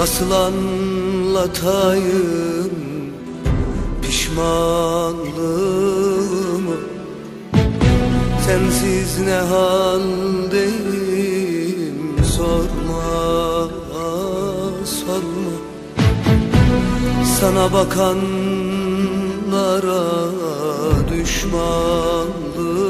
Nasıl anlatayım pişmanlığımı? Sensiz ne haldeyim sorma sorma. Sana bakanlara düşmanlığımı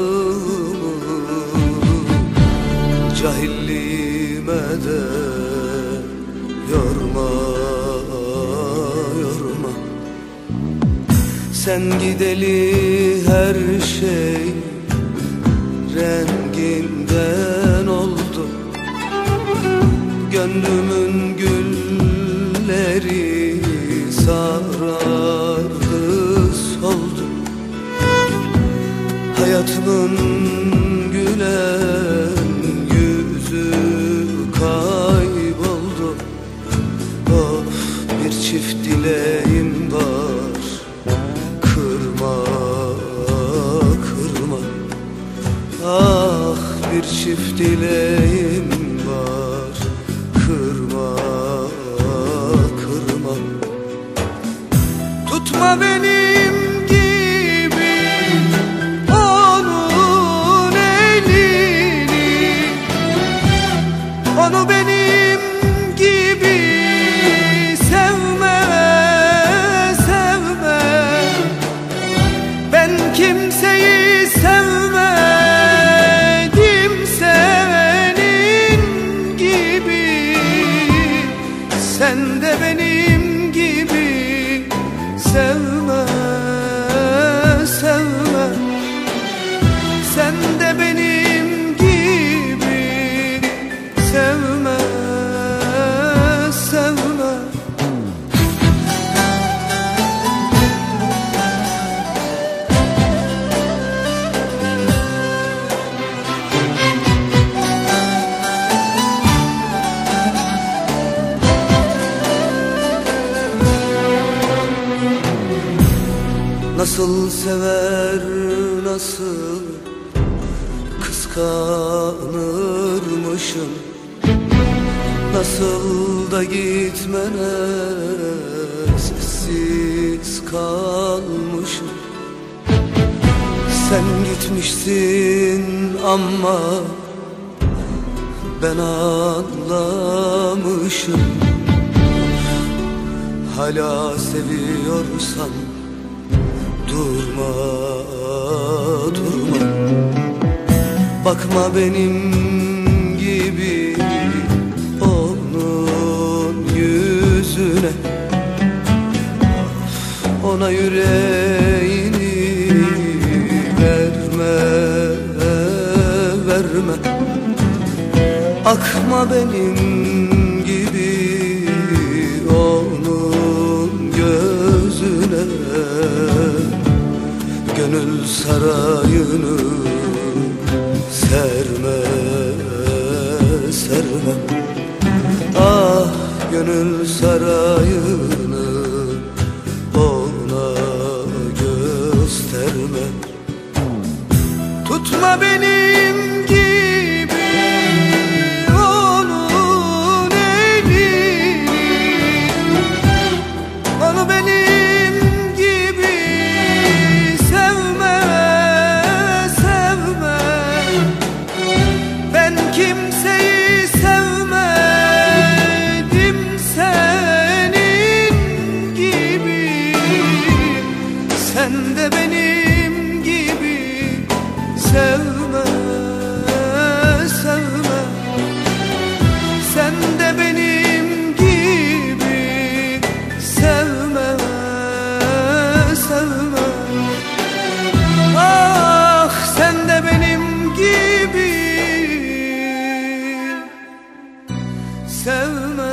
Sen gideli her şey renginden oldu. Gönlümün gülleri sarardı soldu. Hayatımın gülen yüzü kayboldu. Of bir çift dileğim dileğim var. Kırma, kırma. Tutma benim Nasıl sever nasıl kıskanırmışım? Nasıl da gitmene sessiz kalmışım? Sen gitmişsin ama ben anlamışım. Hala seviyorsan Durma, durma. Bakma benim gibi onun yüzüne. Ona yüreğini verme, verme. Akma benim gibi onun gözüne Gönül sarayını serme, serme. Ah gönül sarayını ona gösterme. Tutma benim sevme